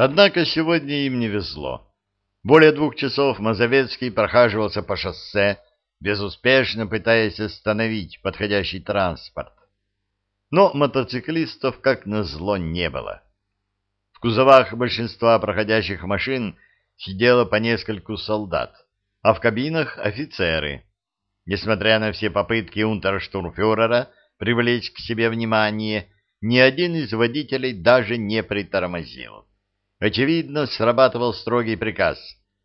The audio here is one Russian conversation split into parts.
Однако сегодня им не везло. Более двух часов Мазовецкий прохаживался по шоссе, безуспешно пытаясь остановить подходящий транспорт. Но мотоциклистов, как назло, не было. В кузовах большинства проходящих машин сидело по нескольку солдат, а в кабинах офицеры. Несмотря на все попытки унтерштурмфюрера привлечь к себе внимание, ни один из водителей даже не притормозил. Очевидно, срабатывал строгий приказ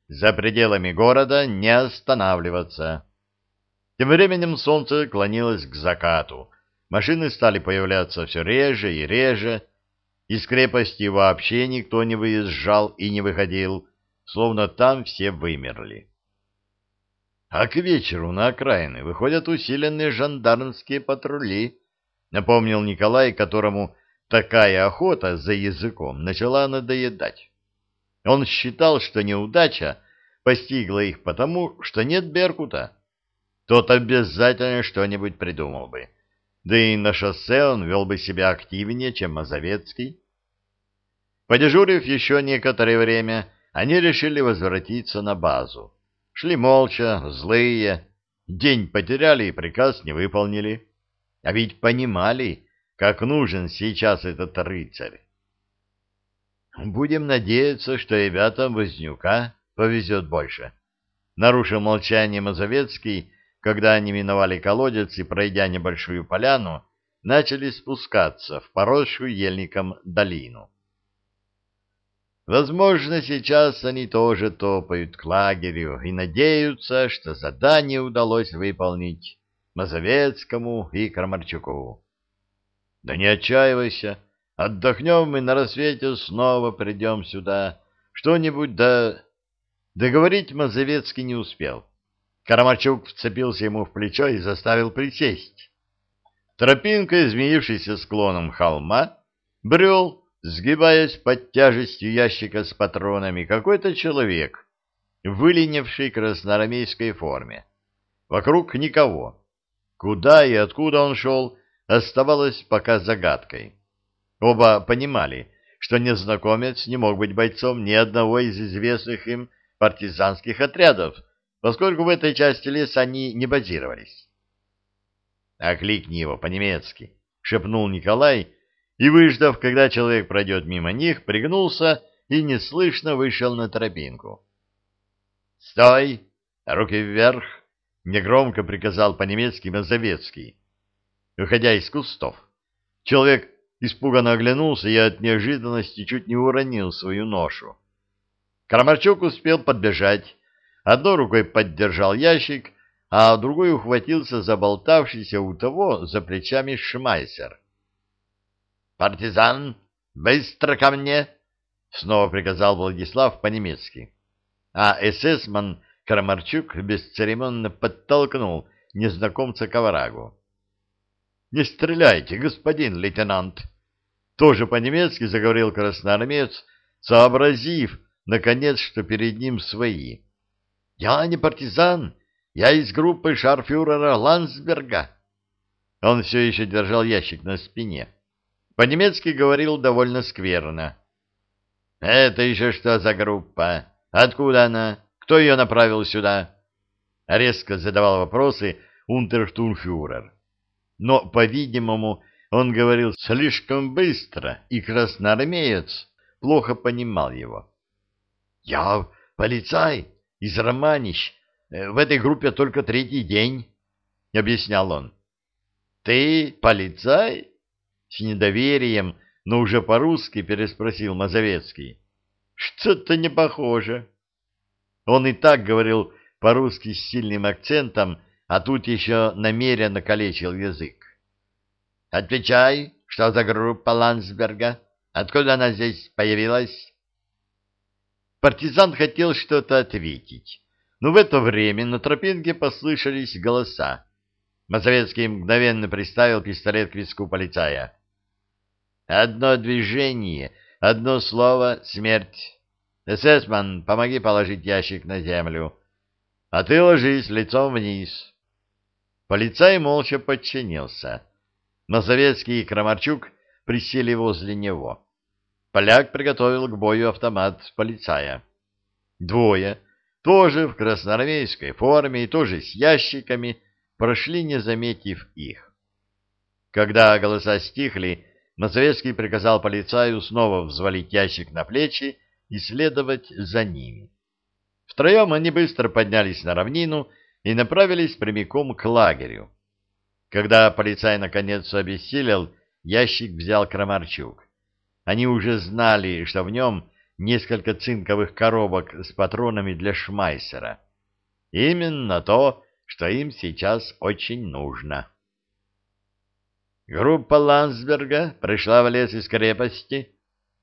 за пределами города не останавливаться. Тем временем солнце клонилось к закату. Машины стали появляться все реже и реже. Из крепости вообще никто не выезжал и не выходил, словно там все вымерли. А к вечеру на окраины выходят усиленные жандармские патрули, напомнил Николай, которому такая охота за языком начала надоедать. Он считал, что неудача постигла их потому, что нет Беркута. Тот обязательно что-нибудь придумал бы. Да и на шоссе он вел бы себя активнее, чем Мазовецкий. Подежурив еще некоторое время, они решили возвратиться на базу. Шли молча, злые, день потеряли и приказ не выполнили. А ведь понимали, как нужен сейчас этот рыцарь. Будем надеяться, что ребятам Вознюка повезет больше. Нарушил молчание Мазовецкий, когда они миновали колодец и, пройдя небольшую поляну, начали спускаться в поросшую ельником долину. Возможно, сейчас они тоже топают к лагерю и надеются, что задание удалось выполнить Мазовецкому и Крамарчуку. Да не отчаивайся, отдохнем и на рассвете снова придем сюда. Что-нибудь да... Договорить Мазовецкий не успел. Карамарчук вцепился ему в плечо и заставил присесть. Тропинка, изменившаяся склоном холма, брел Сгибаясь под тяжестью ящика с патронами, какой-то человек, выленивший красноармейской форме. Вокруг никого. Куда и откуда он шел, оставалось пока загадкой. Оба понимали, что незнакомец не мог быть бойцом ни одного из известных им партизанских отрядов, поскольку в этой части леса они не базировались. «Окликни его по-немецки», — шепнул Николай, — и, выждав, когда человек пройдет мимо них, пригнулся и неслышно вышел на тропинку. «Стой! Руки вверх!» — негромко приказал по-немецки Мазовецкий, выходя из кустов. Человек испуганно оглянулся и от неожиданности чуть не уронил свою ношу. Крамарчук успел подбежать, одной рукой поддержал ящик, а другой ухватился за болтавшийся у того за плечами шмайсер. «Партизан, быстро ко мне!» — снова приказал Владислав по-немецки. А эсэсман Крамарчук бесцеремонно подтолкнул незнакомца к оврагу. «Не стреляйте, господин лейтенант!» Тоже по-немецки заговорил красноармеец, сообразив, наконец, что перед ним свои. «Я не партизан, я из группы шарфюрера Ландсберга». Он все еще держал ящик на спине. По-немецки говорил довольно скверно. «Это еще что за группа? Откуда она? Кто ее направил сюда?» Резко задавал вопросы унтерштурмфюрер. Но, по-видимому, он говорил слишком быстро, и красноармеец плохо понимал его. «Я полицай из Романищ. В этой группе только третий день», — объяснял он. «Ты полицай?» С недоверием, но уже по-русски переспросил Мазовецкий. Что-то не похоже. Он и так говорил по-русски с сильным акцентом, а тут еще намеренно калечил язык. «Отвечай, что за группа Ландсберга? Откуда она здесь появилась?» Партизан хотел что-то ответить, но в это время на тропинке послышались голоса. Мазовецкий мгновенно приставил пистолет к виску полицая. Одно движение, одно слово — смерть. Эсэсман, помоги положить ящик на землю. А ты ложись лицом вниз. Полицай молча подчинился. Мазовецкий и Крамарчук присели возле него. поляк приготовил к бою автомат полицая. Двое, тоже в красноармейской форме и тоже с ящиками, прошли, не заметив их. Когда голоса стихли, Мазовецкий приказал полицаю снова взвалить ящик на плечи и следовать за ними. Втроем они быстро поднялись на равнину и направились прямиком к лагерю. Когда полицай наконец обессилел, ящик взял Крамарчук. Они уже знали, что в нем несколько цинковых коробок с патронами для шмайсера. Именно то, что им сейчас очень нужно. Группа Ландсберга пришла в лес из крепости.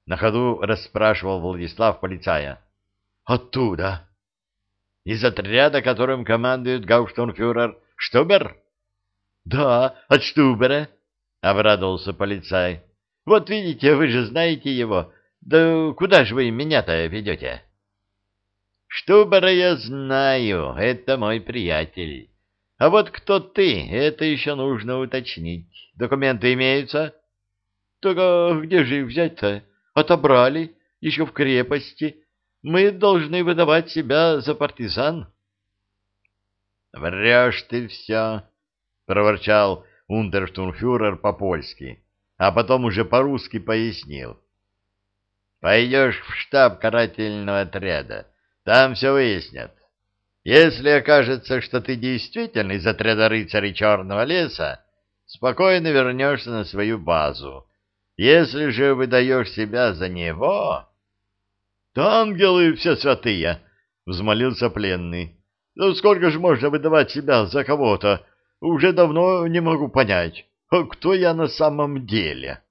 На ходу расспрашивал Владислав полицая. Оттуда. Из отряда, которым командует гауштурмфюрер Штубер? Да, от Штубера, обрадовался полицай. Вот видите, вы же знаете его. Да куда же вы меня-то ведете? Штубера я знаю, это мой приятель. А вот кто ты, это еще нужно уточнить. Документы имеются? Так а где же их взять-то? Отобрали, еще в крепости. Мы должны выдавать себя за партизан. Врешь ты все, проворчал унтерштурмфюрер по-польски, а потом уже по-русски пояснил. Пойдешь в штаб карательного отряда, там все выяснят. Если окажется, что ты действительно из отряда рыцарей Черного леса, спокойно вернешься на свою базу. Если же выдаешь себя за него... — Да ангелы все святые! — взмолился пленный. — Ну сколько же можно выдавать себя за кого-то? Уже давно не могу понять, кто я на самом деле. —